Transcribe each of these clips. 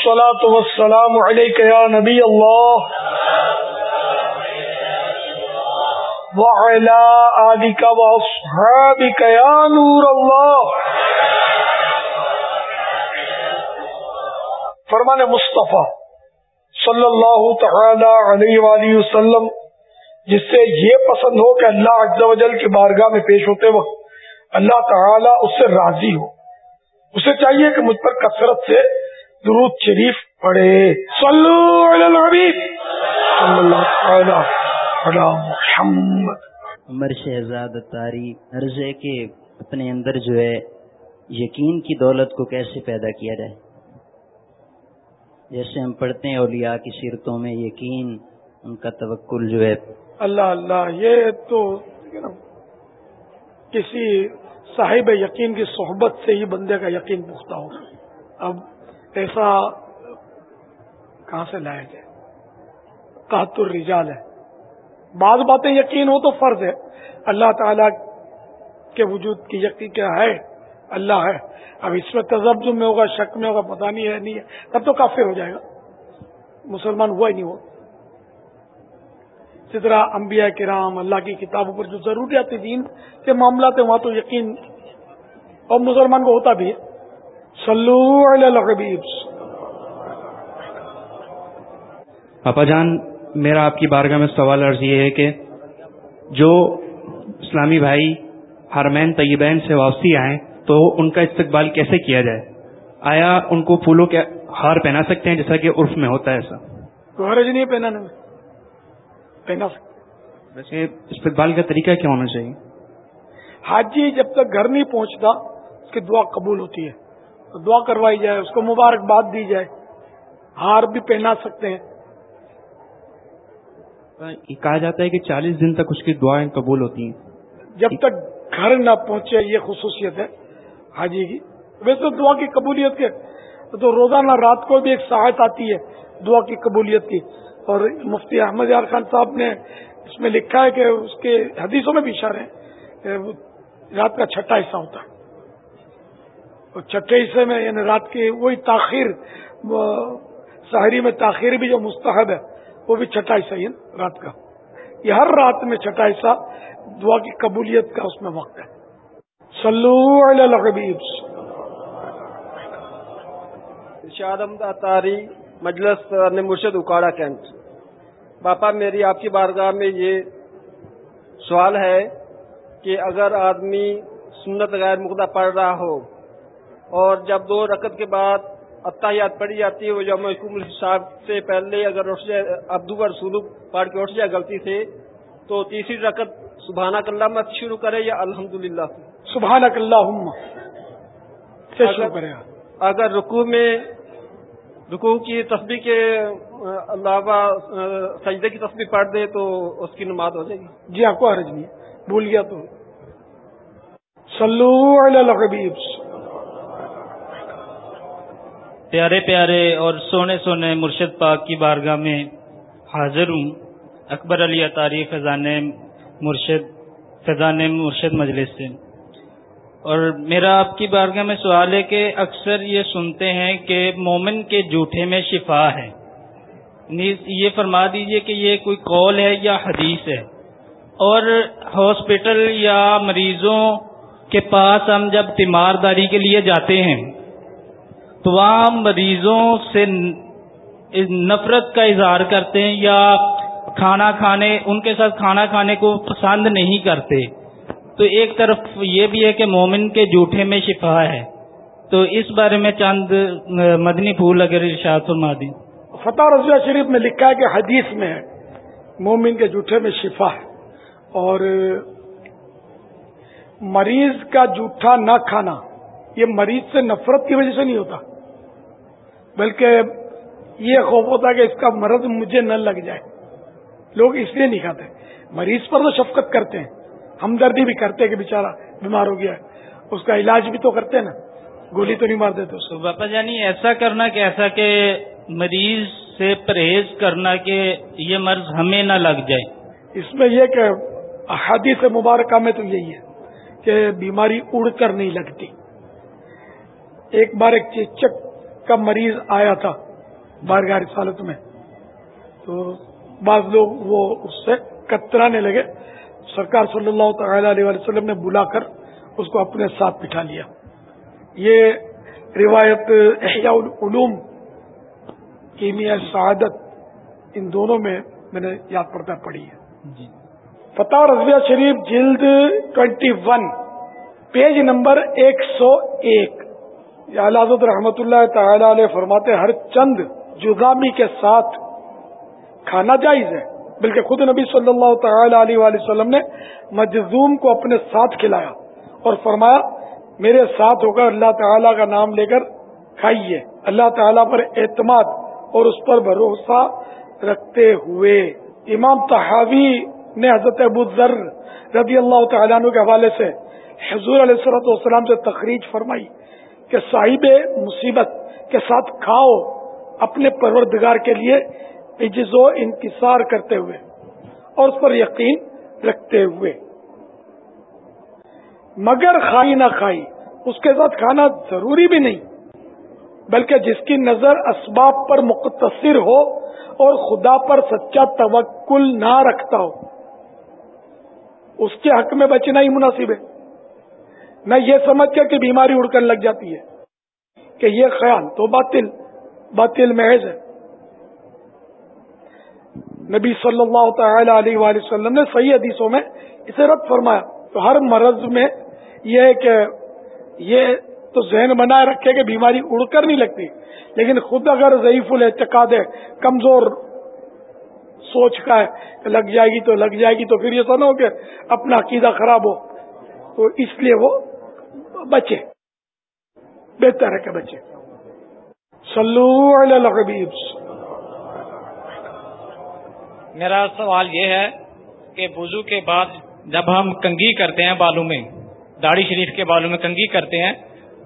الصلاة والسلام عليك يا نبي الله. وعلى آلك وأصحابك يا نور الله. فرمان مصطفیٰ صلی اللہ تعالی علیہ وآلہ وسلم، جس سے یہ پسند ہو کہ اللہ عز و جل کی بارگاہ میں پیش ہوتے وقت اللہ تعالی اس سے راضی ہو۔ اسے چاہیے کہ مجھ پر کثرت سے درود شریف پڑھے۔ صلو علی الحبیب۔ صلی اللہ علی محمد۔ عمر شہزاد تاری عرض ہے کہ اپنے اندر جو ہے یقین کی دولت کو کیسے پیدا کیا جائے۔ جیسے ہم پڑھتے ہیں اولیاء کی سیرتوں میں یقین ان کا توکل جو ہے۔ اللہ اللہ یہ تو کسی صاحب یقین کی صحبت سے ہی بندے کا یقین پختہ ہو۔ اب ایسا کہاں سے لایا جائے؟ تحت الرجال ہے۔ بعض باتیں یقین ہو تو فرض ہے۔ اللہ تعالی کے وجود کی یقین کیا ہے؟ اللہ ہے۔ اب اس میں تجزب میں ہوگا، شک میں ہوگا، پتہ نہیں ہے نہیں ہے۔ تب تو کافر ہو جائے گا۔ مسلمان ہوا ہی نہیں ہو۔ اسی طرح انبیاء کرام، اللہ کی کتابوں پر جو ضروریات دین کے معاملات ہیں، وہاں تو یقین اور مسلمان کو ہوتا بھی ہے۔ صلو علی الحبیب پاپا جان میرا آپ کی بارگاہ میں سوال عرض یہ ہے کہ جو اسلامی بھائی ہرمین طیبین سے واپسی آئیں تو ان کا استقبال کیسے کیا جائے؟ آیا ان کو پھولوں کے ہار پہنا سکتے ہیں جیسا کہ عرف میں ہوتا ہے ایسا؟ حرج نہیں پہنانے میں. پہنا سکتے ویسے استقبال کا طریقہ کیا ہونا چاہیے؟ حاجی جب تک گھر نہیں پہنچتا اس کی دعا قبول ہوتی ہے. تو دعا کروائی جائے اس کو مبارکباد دی جائے۔ ہار بھی پہنا سکتے ہیں۔ یہ کہا جاتا ہے کہ چالیس دن تک اس کی دعائیں قبول ہوتی ہیں۔ جب تک گھر نہ پہنچے یہ خصوصیت ہے۔ حاجی کی ویسے دعا کی قبولیت کے تو روزانہ رات کو بھی ایک سہایت آتی ہے دعا کی قبولیت کی۔ اور مفتی احمد یار خان صاحب نے اس میں لکھا ہے کہ اس کے حدیثوں میں بھی اشارے ہیں رات کا چھٹا حصہ ہوتا ہے۔ اور چھٹے حصے میں یعنی رات کی وہی تاخیر شہری میں تاخیر بھی جو مستحب ہے، وہ بھی چھٹا حصہ ہی رات کا۔ یہ ہر رات میں چھٹا حصہ دعا کی قبولیت کا اس میں وقت ہے۔ صلو الحبیب۔ تاری مجلس مرشد اکاڑا کینٹ باپا، میری آپ کی بارگاہ میں یہ سوال ہے کہ اگر آدمی سنت غیر مقدہ پڑھ رہا ہو اور جب دو رکت کے بعد اتحیات پڑھی جاتی ہے وہ جب محکوم الحساب سے پہلے اگر اٹھ جائے ابدو اور سلوک پڑھ کے اٹھ جائے غلطی سے تو تیسری رکت سبحانہ اللہ مت شروع کرے یا الحمد للہ سبحان اللہ اگر رکوع میں رکوع کی تصویر کے علاوہ سجدے کی تصویر پڑھ دے تو اس کی نماز ہو جائے گی۔ جی آپ کو حرج نہیں بھول گیا تو۔ صلو علی الحبیب پیارے پیارے اور سونے سونے مرشد پاک کی بارگاہ میں حاضر ہوں۔ اکبر علی اطاری خزان مرشد خزان مرشد مجلس سے۔ اور میرا آپ کی بارگاہ میں سوال ہے کہ اکثر یہ سنتے ہیں کہ مومن کے جھوٹے میں شفا ہے۔ یعنی یہ فرما دیجیے کہ یہ کوئی قول ہے یا حدیث ہے۔ اور ہاسپٹل یا مریضوں کے پاس ہم جب تیمارداری کے لیے جاتے ہیں تو وہاں مریضوں سے نفرت کا اظہار کرتے ہیں یا کھانا کھانے، ان کے ساتھ کھانا کھانے کو پسند نہیں کرتے۔ تو ایک طرف یہ بھی ہے کہ مومن کے جھوٹے میں شفا ہے۔ تو اس بارے میں چند مدنی پھول اگر ارشاد فرما دیں فتح رضویہ شریف میں لکھا ہے کہ حدیث میں مومن کے جھوٹے میں شفا ہے۔ اور مریض کا جھوٹا نہ کھانا، یہ مریض سے نفرت کی وجہ سے نہیں ہوتا۔ بلکہ یہ خوف ہوتا ہے کہ اس کا مرض مجھے نہ لگ جائے۔ لوگ اس لیے نہیں کھاتے۔ مریض پر تو شفقت کرتے ہیں۔ ہمدردی بھی کرتے کہ بیچارہ بیمار ہو گیا ہے۔ اس کا علاج بھی تو کرتے ہیں نا۔ گولی تو نہیں مار دیتے اس کو۔ باپا جانی ایسا کرنا کہ ایسا کہ مریض سے پرہیز کرنا کہ یہ مرض ہمیں نہ لگ جائے۔ اس میں یہ کہ احادیث مبارکہ میں تو یہی ہے کہ بیماری اڑ کر نہیں لگتی۔ ایک بار ایک چیچک کا مریض آیا تھا بارگاہ رسالت میں تو بعض لوگ وہ اس سے کترانے لگے۔ سرکار صلی اللہ تعالی علیہ وسلم نے بلا کر اس کو اپنے ساتھ بٹھا لیا۔ یہ روایت احیاء العلوم کیمیا سعادت ان دونوں میں میں نے یاد پڑتا پڑھی ہے۔ جی۔ فتح رضویہ شریف جلد ٹوینٹی ون پیج نمبر ایک سو ایک۔ حضرت رحمت اللہ تعالی علیہ فرماتے ہر چند جزامی کے ساتھ کھانا جائز ہے۔ بلکہ خود نبی صلی اللہ تعالی علیہ وآلہ وسلم نے مجزوم کو اپنے ساتھ کھلایا اور فرمایا، میرے ساتھ ہو کر اللہ تعالیٰ کا نام لے کر کھائیے۔ اللہ تعالیٰ پر اعتماد اور اس پر بھروسہ رکھتے ہوئے۔ امام تحاوی نے حضرت ابو ذر رضی اللہ تعالیٰ عنہ کے حوالے سے حضور علیہ صلاحت والسلام سے تخریج فرمائی۔ کہ صاحب مصیبت کے ساتھ کھاؤ اپنے پروردگار کے لیے عجز و انکسار کرتے ہوئے اور اس پر یقین رکھتے ہوئے۔ مگر کھائی نہ کھائی اس کے ساتھ کھانا ضروری بھی نہیں، بلکہ جس کی نظر اسباب پر مختصر ہو اور خدا پر سچا توکل نہ رکھتا ہو، اس کے حق میں بچنا ہی مناسب ہے۔ نہ یہ سمجھ کر کہ بیماری اڑ کر لگ جاتی ہے۔ کہ یہ خیال تو باطل باطل محض ہے۔ نبی صلی اللہ تعالی علیہ وآلہ وسلم نے صحیح حدیثوں میں اسے رد فرمایا۔ تو ہر مرض میں یہ کہ یہ تو ذہن بنائے رکھے کہ بیماری اڑ کر نہیں لگتی۔ لیکن خود اگر ضعیف الاعتقاد ہے، کمزور سوچ کا ہے کہ لگ جائے گی تو لگ جائے گی، تو پھر یہ سنو کہ اپنا عقیدہ خراب ہو۔ تو اس لیے وہ بچے بہتر ہے کہ بچے۔ سلو الحبیب میرا سوال یہ ہے کہ وضو کے بعد جب ہم کنگھی کرتے ہیں بالوں میں داڑھی شریف کے بالوں میں کنگھی کرتے ہیں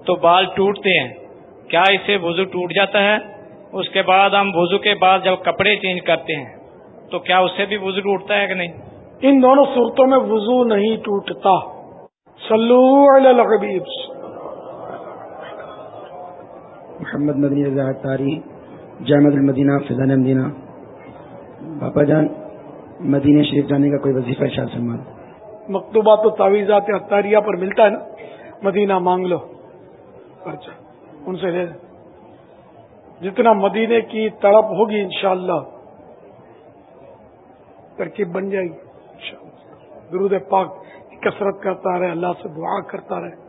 تو بال ٹوٹتے ہیں۔ کیا اسے وضو ٹوٹ جاتا ہے؟ اس کے بعد ہم وضو کے بعد جب کپڑے چینج کرتے ہیں تو کیا اس سے بھی وضو ٹوٹتا ہے کہ نہیں؟ ان دونوں صورتوں میں وضو نہیں ٹوٹتا۔ سلو الحبیب محمد مدنی رضا تاری جامع المدینہ فضان مدینہ باپا جان مدینہ شریف جانے کا کوئی وظیفہ شاہ سلمان؟ مکتوبات و تعویذات اختاریہ پر ملتا ہے نا؟ مدینہ مانگ لو. اچھا ان سے لے جتنا مدینے کی تڑپ ہوگی انشاءاللہ ترکیب بن جائے گی درود پاک. کثرت کرتا رہے، اللہ سے دعا کرتا رہے۔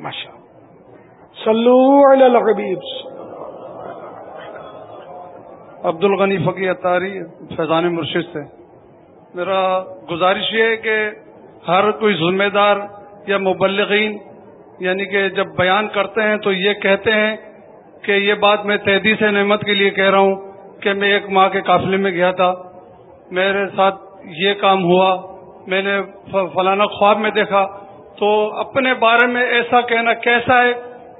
ماشاء صلو علی الحبیب۔ عبد الغنی فقی اتاری فیضان مرشد سے۔ میرا گزارش یہ ہے کہ ہر کوئی ذمہ دار یا مبلغین یعنی کہ جب بیان کرتے ہیں تو یہ کہتے ہیں کہ یہ بات میں تحدیث نعمت کے لیے کہہ رہا ہوں کہ میں ایک ماہ کے قافلے میں گیا تھا۔ میرے ساتھ یہ کام ہوا۔ میں نے فلانا خواب میں دیکھا۔ تو اپنے بارے میں ایسا کہنا کیسا ہے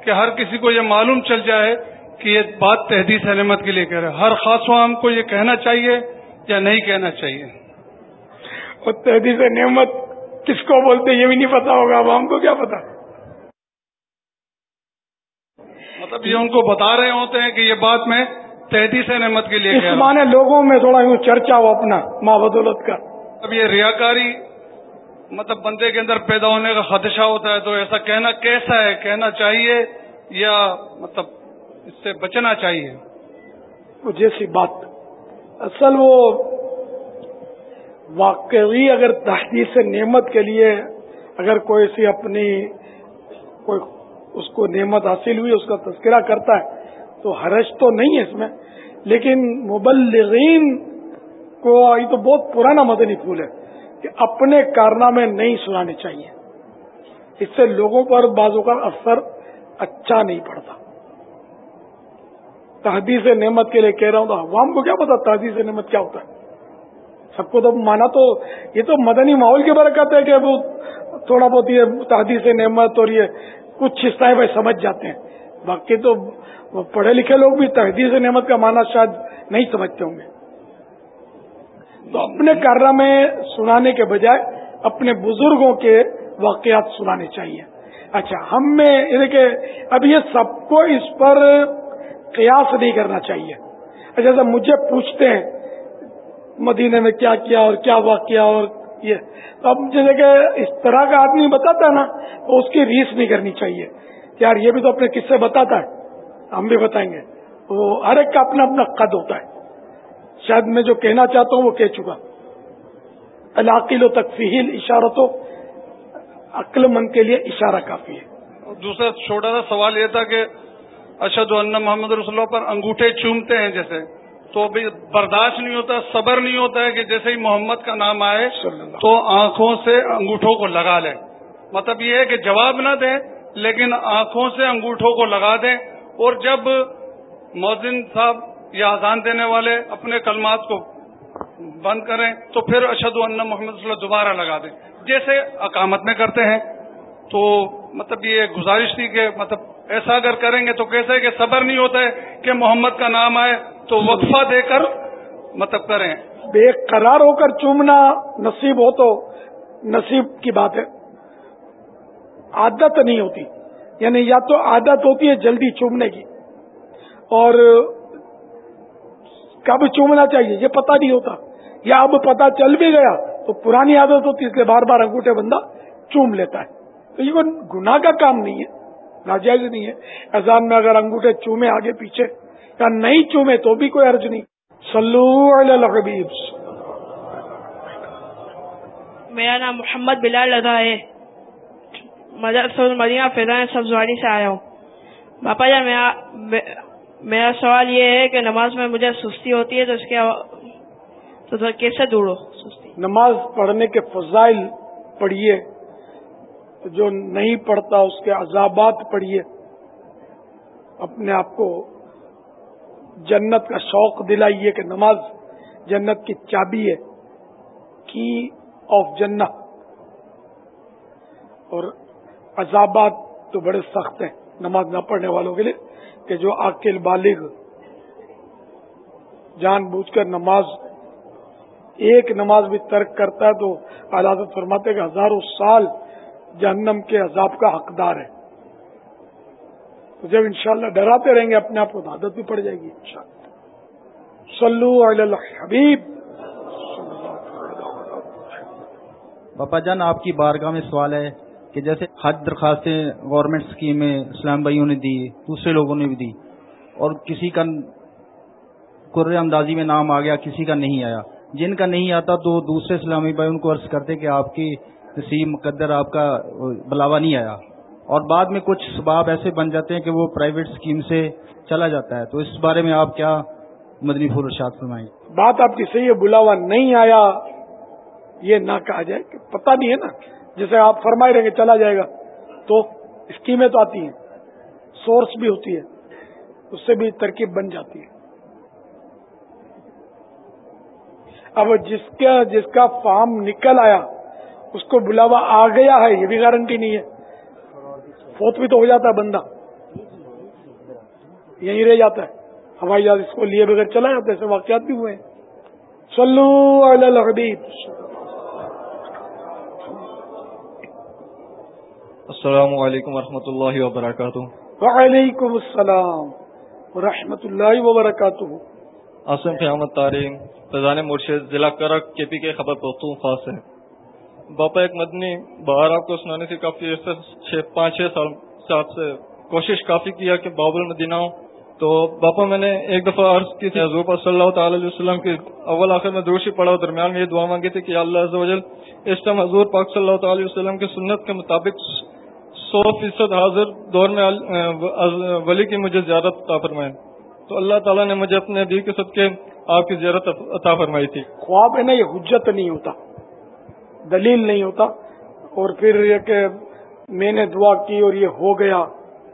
کہ ہر کسی کو یہ معلوم چل جائے کہ یہ بات تحدیث نعمت کے لیے کہہ رہے ہر خاص عام کو یہ کہنا چاہیے یا نہیں کہنا چاہیے؟ اور تحدیث نعمت کس کو بولتے یہ بھی نہیں پتا ہوگا۔ عوام کو کیا پتا؟ مطلب یہ ان کو بتا رہے ہوتے ہیں کہ یہ بات میں تحدیث نعمت کے لیے اس معنی لوگوں میں تھوڑا یوں چرچا ہو اپنا ماں بدولت کا۔ اب یہ ریاکاری مطلب بندے کے اندر پیدا ہونے کا خدشہ ہوتا ہے تو ایسا کہنا کیسا ہے؟ کہنا چاہیے یا مطلب اس سے بچنا چاہیے؟ جیسی بات۔ اصل وہ واقعی اگر تحدیث نعمت کے لیے اگر کوئی سی اپنی کوئی اس کو نعمت حاصل ہوئی اس کا تذکرہ کرتا ہے تو حرج تو نہیں ہے اس میں، لیکن مبلغین کو یہ تو بہت پرانا مدنی پھول ہے کہ اپنے کارنامے نہیں سنانے چاہیے۔ اس سے لوگوں پر بازو کا اثر اچھا نہیں پڑتا۔ تحدیث نعمت کے لیے کہہ رہا ہوں تو عوام کو کیا پتا تحدیث نعمت کیا ہوتا ہے؟ سب کو تو مانا تو، یہ تو مدنی ماحول کی برکت ہے کہ وہ تھوڑا بہت یہ تحدیث نعمت اور یہ کچھ حصہ بھائی سمجھ جاتے ہیں۔ باقی تو پڑھے لکھے لوگ بھی تحدیث نعمت کا مانا شاید نہیں سمجھتے ہوں گے۔ تو اپنے کارا میں سنانے کے بجائے اپنے بزرگوں کے واقعات سنانے چاہیے۔ اچھا ہم میں یعنی کہ اب یہ سب کو اس پر قیاس نہیں کرنا چاہیے۔ اچھا، جیسے مجھے پوچھتے ہیں مدینے میں کیا کیا اور کیا واقعہ اور یہ۔ تو اب جیسے کہ اس طرح کا آدمی بتاتا ہے نا، تو اس کی ریس نہیں کرنی چاہیے۔ یار یہ بھی تو اپنے قصے بتاتا ہے۔ ہم بھی بتائیں گے۔ وہ ہر ایک کا اپنا اپنا قد ہوتا ہے۔ شاید میں جو کہنا چاہتا ہوں وہ کہہ چکا۔ علاقیل و تکفیل اشارت و عقل مند کے لیے اشارہ کافی ہے۔ دوسرا چھوٹا سا سوال یہ تھا کہ اشد اللہ محمد رسول اللہ پر انگوٹھے چومتے ہیں جیسے تو بھی برداشت نہیں ہوتا صبر نہیں ہوتا ہے کہ جیسے ہی محمد کا نام آئے تو آنکھوں سے انگوٹھوں کو لگا لیں مطلب یہ ہے کہ جواب نہ دیں لیکن آنکھوں سے انگوٹھوں کو لگا دیں اور جب مؤذن صاحب یا آزان دینے والے اپنے کلمات کو بند کریں تو پھر اشد اللہ محمد صلی اللہ دوبارہ لگا دیں۔ جیسے اقامت میں کرتے ہیں، تو مطلب یہ گزارش تھی کہ مطلب ایسا اگر کریں گے تو کیسے کہ صبر نہیں ہوتا ہے کہ محمد کا نام آئے تو وقفہ دے کر مطلب کریں۔ بے قرار ہو کر چومنا نصیب ہو تو نصیب کی بات ہے۔ عادت نہیں ہوتی۔ یعنی یا تو عادت ہوتی ہے جلدی چومنے کی، اور کب چومنا چاہیے یہ پتہ نہیں ہوتا۔ یا اب پتہ چل بھی گیا تو پرانی عادت ہوتی ہے اس لیے بار بار انگوٹھے بندہ چوم لیتا ہے۔ تو یہ گناہ کا کام نہیں ہے، ناجائز نہیں ہے۔ اذان میں اگر انگوٹھے چومے آگے پیچھے یا نہیں چومے تو بھی کوئی عرض نہیں۔ سلو الحبیب۔ میرا نام محمد بلال رضا ہے۔ مدینہ فیضان سبزواری سے آیا ہوں۔ باپا جان میرا میرا سوال یہ ہے کہ نماز میں مجھے سستی ہوتی ہے تو اس کے تو کیسے دوڑو سستی۔ نماز پڑھنے کے فضائل پڑھیے، جو نہیں پڑھتا اس کے عذابات پڑھیے۔ اپنے آپ کو جنت کا شوق دلائیے کہ نماز جنت کی چابی ہے، کی آف جنت۔ اور عذابات تو بڑے سخت ہیں نماز نہ پڑھنے والوں کے لیے کہ جو عاقل، بالغ، جان بوجھ کر نماز، ایک نماز بھی ترک کرتا ہے تو حالات فرماتے کہ ہزاروں سال جہنم کے عذاب کا حقدار ہے۔ تو جب انشاءاللہ ڈراتے رہیں گے، اپنے آپ کو عادت بھی پڑ جائے گی انشاءاللہ۔ صلو علی الحبیب۔ پاپا جان، آپ کی بارگاہ میں سوال ہے۔ کہ جیسے حج درخواستیں گورنمنٹ اسکیمیں اسلام بھائیوں نے دی، دوسرے لوگوں نے بھی دی، اور کسی کا قر اندازی میں نام آ گیا، کسی کا نہیں آیا۔ جن کا نہیں آتا تو دوسرے اسلامی بھائی ان کو عرض کرتے کہ آپ کی نصیب مقدر آپ کا بلاوا نہیں آیا۔ اور بعد میں کچھ سباب ایسے بن جاتے ہیں کہ وہ پرائیویٹ اسکیم سے چلا جاتا ہے۔ تو اس بارے میں آپ کیا مدنی پھول ارشاد فرمائیں؟ بات آپ کی صحیح ہے، بلاوا نہیں آیا، یہ نہ کہا جائے کہ پتہ نہیں ہے نا۔ جیسے آپ فرمائے رہیں گے چلا جائے گا۔ تو اسکیمیں تو آتی ہیں سورس بھی ہوتی ہے، اس سے بھی ترکیب بن جاتی ہے۔ اب جس کا جس کا فارم نکل آیا، اس کو بلاوا آ گیا ہے، یہ بھی گارنٹی نہیں ہے۔ فوت بھی تو ہو جاتا ہے بندہ۔ یہیں رہ جاتا ہے۔ ہوائی جہاز اس کو لیے بغیر چلا جاتا ہے ایسے واقعات بھی ہوئے ہیں۔ سلو الحبیب۔ السلام علیکم ورحمۃ اللہ وبرکاتہ۔ وعلیکم السلام ورحمۃ اللہ وبرکاتہ۔ آسم قیامت تاریم فضان مرشد ضلع کرک کے پی کے خبر پختون خاص ہے۔ باپا ایک مدنی باہر آپ کو سنانے سے کافی چھ پانچ چھ سال سے آپ سے کوشش کافی کیا کہ باب المدینہ ہوں۔ تو باپا میں نے ایک دفعہ عرض کی تھی حضور صلی اللہ تعالی علیہ وسلم کی اول آخر میں دوشی پڑا درمیان میں یہ دعا مانگی تھی کہ اللہ عز و جل اس ٹائم حضور پاک صلی اللہ تعالی وسلم کی سنت کے مطابق سو فیصد حاضر دور میں ولی کی مجھے زیارت عطا فرمائے تو اللہ تعالیٰ نے مجھے اپنے دل کے سب کے آپ کی زیارت عطا فرمائی تھی۔ خواب ہے نا یہ حجت نہیں ہوتا، دلیل نہیں ہوتا۔ اور پھر یہ کہ میں نے دعا کی اور یہ ہو گیا،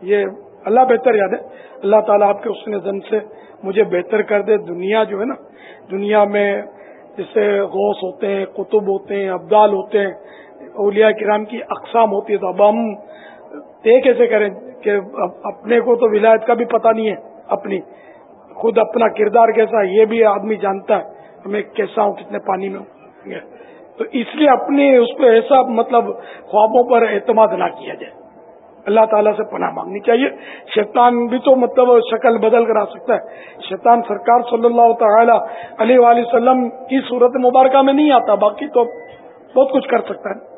یہ اللہ بہتر یاد ہے۔ اللہ تعالیٰ آپ کے اس نے زن سے مجھے بہتر کر دے۔ دنیا جو ہے نا، دنیا میں جیسے غوث ہوتے ہیں، قطب ہوتے ہیں، ابدال ہوتے ہیں اولیاء کرام کی اقسام ہوتی ہے تو اب ہم طے کیسے کریں کہ اپنے کو تو ولایت کا بھی پتہ نہیں ہے، اپنی، خود اپنا کردار کیسا ہے، یہ بھی آدمی جانتا ہے میں کیسا ہوں، کتنے پانی میں ہوں۔ تو اس لیے اپنی اس پہ ایسا مطلب خوابوں پر اعتماد نہ کیا جائے۔ اللہ تعالیٰ سے پناہ مانگنی چاہیے۔ شیطان بھی تو مطلب شکل بدل کر آ سکتا ہے۔ شیطان سرکار صلی اللہ تعالی علیہ وآلہ وسلم کی صورت مبارکہ میں نہیں آتا، باقی تو بہت کچھ کر سکتا ہے۔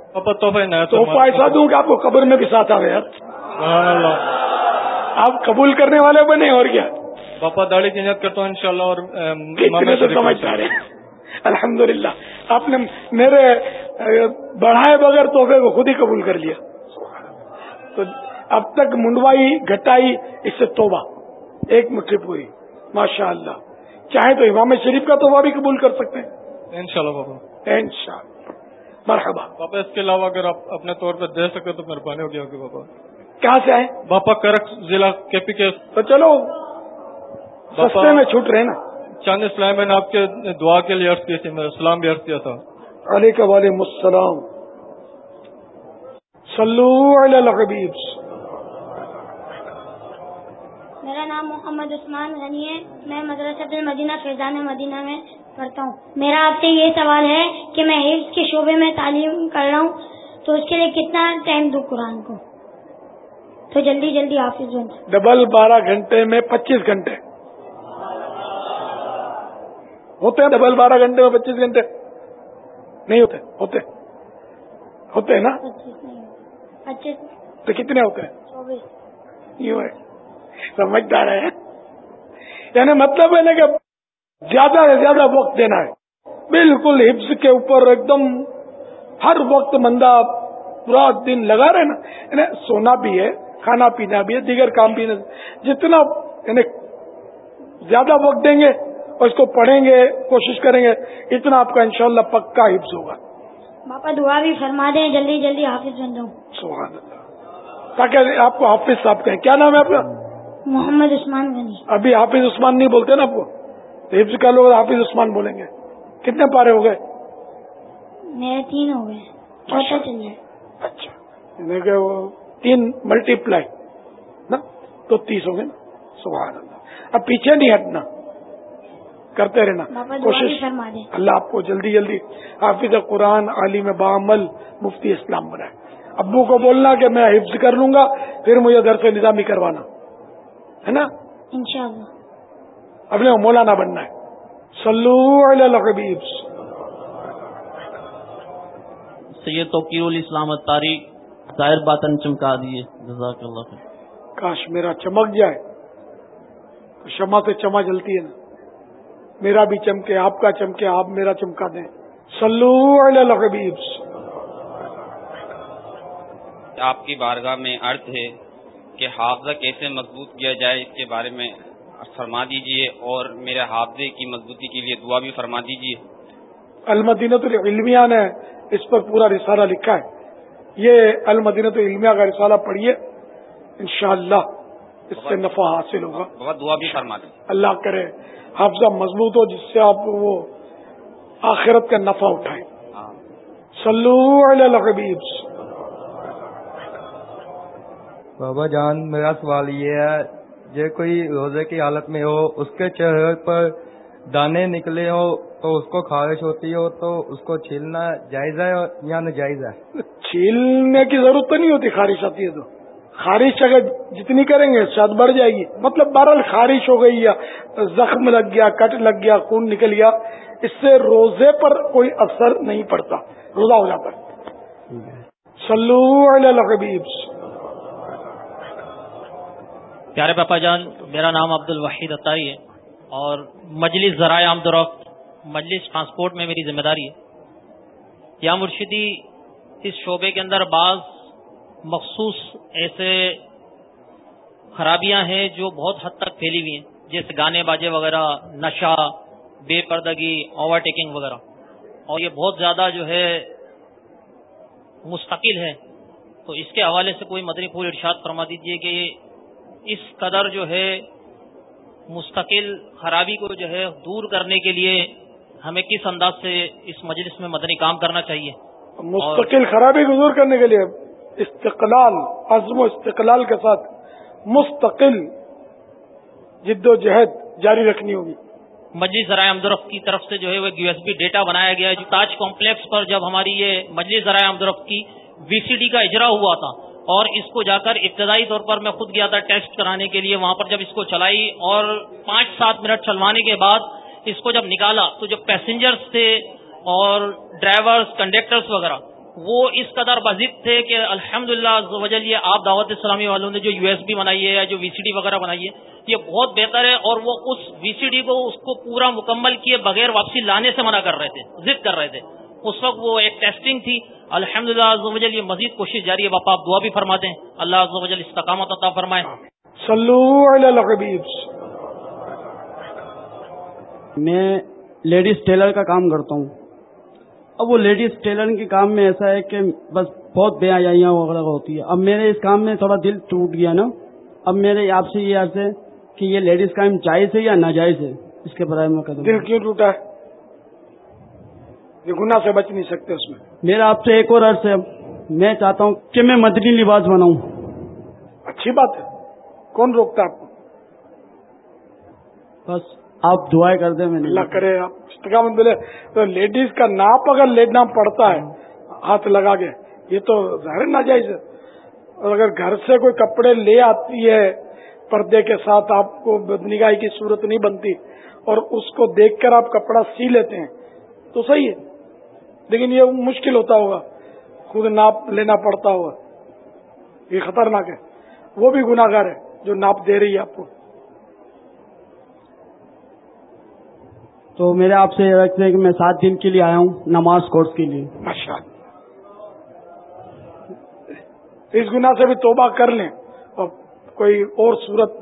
تو ایسا دوں کہ آپ کو قبر میں بھی ساتھ آ گیا آپ قبول کرنے والے بنے اور کیا؟ باپا داڑھی کی نیت کرتا ہوں انشاءاللہ اور رہے الحمد للہ آپ نے میرے بڑھائے بغیر تحفے کو خود ہی قبول کر لیا۔ تو اب تک منڈوائی گھٹائی اس سے توبہ۔ ایک مٹھی پوری ماشاء اللہ چاہے تو امام شریف کا توبہ بھی قبول کر سکتے ہیں۔ ان شاء اللہ بابا ان شاء اللہ مرحبا۔ باپا اس کے علاوہ اگر آپ اپنے طور پہ دے سکتے تو مہربانی ہوگی ہوگی بابا کہاں سے آئے؟ باپا کرک ضلع کے پی کے۔ تو چلو سستے میں چھوٹ رہے نا۔ چاند اسلام میں نے آپ کے دعا کے لیے عرض کی تھی میں اسلام بھی عرض کیا تھا۔ علی کا وعلیکم السلام۔ صلو علی الحبیب۔ میرا نام محمد عثمان غنی ہے۔ میں مدرسہ المدینہ فیضان مدینہ میں پڑھتا ہوں۔ میرا آپ سے یہ سوال ہے کہ میں حفظ کے شعبے میں تعلیم کر رہا ہوں تو اس کے لیے کتنا ٹائم دوں قرآن کو؟ تو جلدی جلدی حافظ بن ڈبل بارہ گھنٹے میں پچیس گھنٹے۔ ہوتے ہیں ڈبل بارہ گھنٹے میں پچیس گھنٹے؟ نہیں ہوتے ہوتے۔ ہوتے ہیں نا؟ پچیس تو کتنے ہوتے ہیں؟ چوبیس۔ یوں ہے سمجھدار ہے یعنی مطلب ہے نا کہ زیادہ سے زیادہ وقت دینا ہے۔ بالکل حفظ کے اوپر ایک دم ہر وقت بندہ پورا دن لگا رہے نا۔ یعنی سونا بھی ہے کھانا پینا بھی ہے دیگر کام بھی جتنا یعنی زیادہ وقت دیں گے اور اس کو پڑھیں گے کوشش کریں گے اتنا آپ کا انشاءاللہ پکا حفظ ہوگا۔ باپا دعا بھی فرما دیں جلدی جلدی حافظ بن جاؤں۔ سبحان اللہ۔ تاکہ آپ کو حافظ صاحب کہیں۔ کیا نام ہے آپ کا؟ محمد عثمان غنی۔ ابھی حافظ عثمان نہیں بولتے نا آپ کو؟ حفظ کا لوگ حافظ عثمان بولیں گے۔ کتنے پارے ہو گئے؟ میرے تین ہو گئے۔ جائے اچھا۔ یعنی کہ وہ تین ملٹی پلائی نا؟ تو تیس ہو گئے۔ نا سبحان اللہ۔ اب پیچھے نہیں ہٹنا۔ کرتے رہنا۔ کوشش۔ اللہ آپ کو جلدی جلدی حافظ قرآن عالم بعمل مفتی اسلام بنائے۔ ابو کو بولنا کہ میں حفظ کر لوں گا پھر مجھے در سے نظامی کروانا۔ ہے نا؟ انشاءاللہ۔ اپنے مولانا بننا ہے۔ سلو الحبیب سید توقیر الاسلام تاریخ ظاہر باطن چمکا دیے؟ جزاک اللہ کاش میرا چمک جائے. تو شمع سے چما جلتی ہے نا. میرا بھی چمکے آپ کا چمکے آپ میرا چمکا دیں. سلو الحبیب آپ کی بارگاہ میں ارتھ ہے کہ حافظہ کیسے مضبوط کیا جائے اس کے بارے میں فرما دیجیے اور میرے حافظے کی مضبوطی کے لیے دعا بھی فرما دیجیے۔ المدینت العلمیہ نے اس پر پورا رسالہ لکھا ہے۔ یہ المدینت العلمیہ کا رسالہ پڑھیے انشاءاللہ اس سے نفع حاصل ہوگا۔ بہت دعا بھی فرما دیجیے اللہ کرے حافظہ مضبوط ہو جس سے آپ وہ آخرت کا نفع اٹھائیں۔ سلو الحبیب۔ بابا جان میرا سوال یہ ہے جو کوئی روزے کی حالت میں ہو، اس کے چہرے پر دانے نکلے ہو تو اس کو خارش ہوتی ہو تو اس کو چھیلنا جائز ہے یا ناجائز ہے؟ چھیلنے کی ضرورت تو نہیں ہوتی خارش آتی ہے تو۔ خارش اگر جتنی کریں گے شاید بڑھ جائے گی۔ مطلب بہرحال خارش ہو گئی یا زخم لگ گیا، کٹ لگ گیا، خون نکل گیا، اس سے روزے پر کوئی اثر نہیں پڑتا، روزہ ہو جاتا ہے۔ سلو الحبیب۔ پیارے پاپا جان، میرا نام عبد الوحید عطائی ہے اور مجلس ذرائع عام دروخت مجلس ٹرانسپورٹ میں میری ذمہ داری ہے۔ یا مرشدی، اس شعبے کے اندر بعض مخصوص ایسے خرابیاں ہیں جو بہت حد تک پھیلی ہوئی ہیں، جیسے گانے باجے وغیرہ، نشہ، بے پردگی اوورٹیکنگ وغیرہ۔ اور یہ بہت زیادہ جو ہے مستقل ہے۔ تو اس کے حوالے سے کوئی مدنی پھول ارشاد فرما دیجیے کہ یہ اس قدر جو ہے مستقل خرابی کو جو ہے دور کرنے کے لیے ہمیں کس انداز سے اس مجلس میں مدنی کام کرنا چاہیے؟ مستقل خرابی کو دور کرنے کے لیے استقلال عزم و استقلال کے ساتھ مستقل جد و جہد جاری رکھنی ہوگی۔ مجلس ذرائع امدرفت کی طرف سے جو ہے وہ یو ایس بی ڈیٹا بنایا گیا ہے۔ جو تاج کمپلیکس پر جب ہماری یہ مجلس ذرائع امدرفت کی وی سی ڈی کا اجرا ہوا تھا اور اس کو جا کر ابتدائی طور پر میں خود گیا تھا ٹیسٹ کرانے کے لیے، وہاں پر جب اس کو چلائی اور پانچ سات منٹ چلوانے کے بعد اس کو جب نکالا تو جو پیسنجرز تھے اور ڈرائیورز کنڈکٹرز وغیرہ، وہ اس قدر بزد تھے کہ الحمد للہ یہ آپ دعوت اسلامی والوں نے جو یو ایس بی بنائی ہے یا جو وی سی ڈی وغیرہ بنائی ہے، یہ بہت بہتر ہے اور وہ اس وی سی ڈی کو، اس کو پورا مکمل کیے بغیر واپسی لانے سے منع کر رہے تھے، ضد کر رہے تھے۔ اس وقت وہ ایک ٹیسٹنگ تھی۔ الحمد للہ یہ مزید کوشش جاری ہے۔ باپا آپ دعا بھی فرما دیں اللہ استقامت عطا فرمائے۔ میں لیڈیز ٹیلر کا کام کرتا ہوں۔ اب وہ لیڈیز ٹیلر کے کام میں ایسا ہے کہ بس بہت بے آئیاں وغیرہ ہوتی ہے اب میرے اس کام میں تھوڑا دل ٹوٹ گیا نا۔ اب میرے آپ سے یہ عرض ہے کہ یہ لیڈیز کام جائز ہے یا ناجائز ہے؟ اس کے بارے میں دل کیوں ٹوٹا؟ ہے یہ گناہ سے بچ نہیں سکتے اس میں۔ میرا آپ سے ایک اور عرض ہے میں چاہتا ہوں کہ میں مدنی لباس بناؤں۔ اچھی بات ہے۔ کون روکتا آپ کو؟ بس آپ دعائیں کر دیں میں اللہ کرے آپ۔ تو لیڈیز کا ناپ اگر لینا پڑتا ہے ہاتھ لگا کے یہ تو ظاہر ناجائز ہے۔ اور اگر گھر سے کوئی کپڑے لے آتی ہے پردے کے ساتھ آپ کو نگاہی کی صورت نہیں بنتی اور اس کو دیکھ کر آپ کپڑا سی لیتے ہیں تو صحیح ہے۔ لیکن یہ مشکل ہوتا ہوگا خود ناپ لینا پڑتا ہوگا۔ یہ خطرناک ہے۔ وہ بھی گناگار ہے جو ناپ دے رہی ہے آپ کو۔ تو میرے آپ سے یہ رکھتے ہیں کہ میں سات دن کے لیے آیا ہوں نماز کورس کے لیے۔ اس گناہ سے بھی توبہ کر لیں۔ اور کوئی اور صورت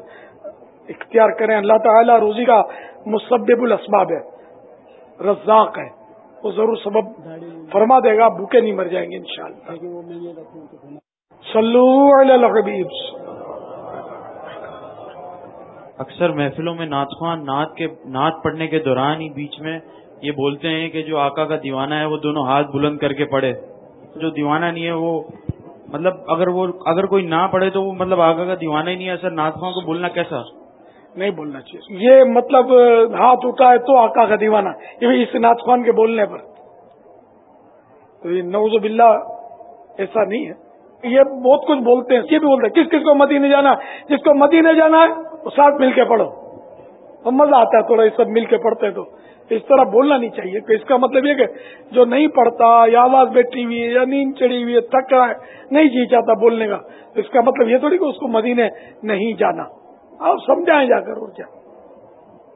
اختیار کریں۔ اللہ تعالیٰ روزی کا مسبب الاسباب ہے۔ رزاق ہے۔ وہ ضرور سبب فرما دے گا بھوکے نہیں مر جائیں گے انشاءاللہ۔ صلو علی الحبیب۔ اکثر محفلوں میں نعت خوان نعت کے نعت پڑھنے کے دوران ہی بیچ میں یہ بولتے ہیں کہ جو آقا کا دیوانہ ہے وہ دونوں ہاتھ بلند کر کے پڑھے۔ جو دیوانہ نہیں ہے وہ مطلب اگر وہ اگر کوئی نہ پڑھے تو وہ مطلب آقا کا دیوانہ ہی نہیں ہے سر نعت خوان کو بولنا کیسا؟ نہیں بولنا چاہیے۔ یہ مطلب ہاتھ اٹھا ہے تو آقا کا دیوانہ، یہ اس نعت خوان کے بولنے پر۔ تو یہ نوز باللہ ایسا نہیں ہے۔ یہ بہت کچھ بولتے ہیں، یہ بھی بولتے ہیں۔ کس کس کو مدینے جانا جس کو مدینے جانا ہے، وہ ساتھ مل کے پڑھو۔ تو مزہ آتا ہے تھوڑا یہ سب مل کے پڑھتے تو۔ اس طرح بولنا نہیں چاہیے۔ کہ اس کا مطلب یہ کہ جو نہیں پڑھتا، یا آواز بیٹھی ہوئی ہے، یا نیند چڑی ہوئی ہے، تھک رہا ہے، نہیں جی چاہتا بولنے کا اس کا مطلب یہ تھوڑی کہ اس کو مدینے نہیں جانا۔ آپ سمجھائیں جا کر اور کیا؟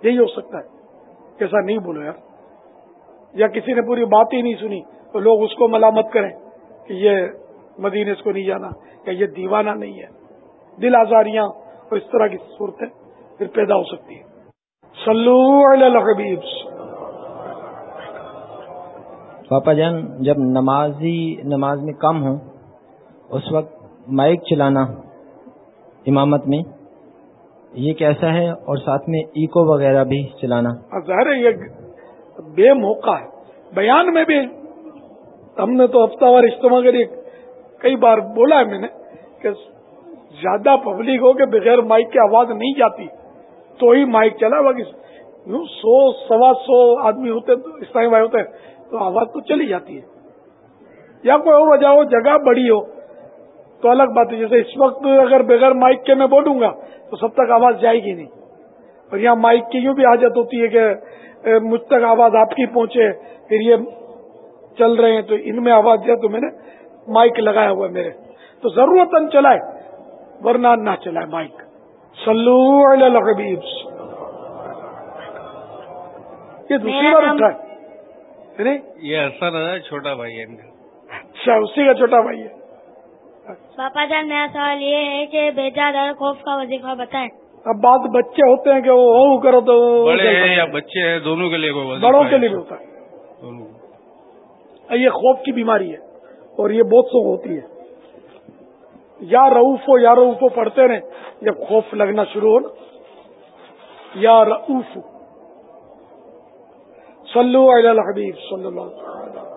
یہی ہو سکتا ہے۔ ایسا نہیں بولو یار۔ یا کسی نے پوری بات ہی نہیں سنی تو لوگ اس کو ملامت کریں کہ یہ مدینے کو نہیں جانا یا یہ دیوانہ نہیں ہے۔ دل آزاریاں اور اس طرح کی صورتیں پھر پیدا ہو سکتی ہیں۔ سلو الحبیب۔ پاپا جان، جب نمازی، نماز میں کم ہوں، اس وقت مائک چلانا امامت میں یہ کیسا ہے اور ساتھ میں ایکو وغیرہ بھی چلانا۔ ظاہر ہے یہ بے موقع ہے۔ بیان میں بھی ہم نے تو ہفتہ وار اجتماع کری کئی بار بولا ہے میں نے کہ زیادہ پبلک ہو کہ بغیر مائک کی آواز نہیں جاتی۔ تو ہی مائک چلا باقی سو، سوا سو آدمی ہوتے تو اسلامی بھائی ہوتے تو آواز تو چلی جاتی ہے۔ یا کوئی اور وجہ ہو، جگہ بڑی ہو تو الگ بات ہے جیسے اس وقت اگر بغیر مائک کے میں بولوں گا تو سب تک آواز جائے گی نہیں۔ اور یہاں مائک کی یوں بھی حاجت ہوتی ہے کہ مجھ تک آواز آپ کی پہنچے پھر یہ چل رہے ہیں تو ان میں آواز جائے تو میں نے مائک لگایا ہوا ہے میرے۔ تو ضرورت چلائے ورنہ نہ چلائے مائک۔ سلو الحبیب۔ یہ دوسری بار اٹھا ہے۔ یہ ایسا نہ چھوٹا بھائی ہے اچھا اسی کا چھوٹا بھائی ہے۔ پاپا جان میرا سوال یہ ہے کہ بیجا در خوف کا وظیفہ بتائیں اب بات بچے ہوتے ہیں کہ وہ کرو تو بڑے ہیں یا بچے ہیں دونوں کے لیے بڑوں کے لیے بھی ہوتا ہے یہ خوف کی بیماری ہے اور یہ بہت سو ہوتی ہے یا رعوف ہو یا رعوف پڑھتے رہیں جب خوف لگنا شروع ہو نا یا رعوف صلو علی الحبیب صلی اللہ علیہ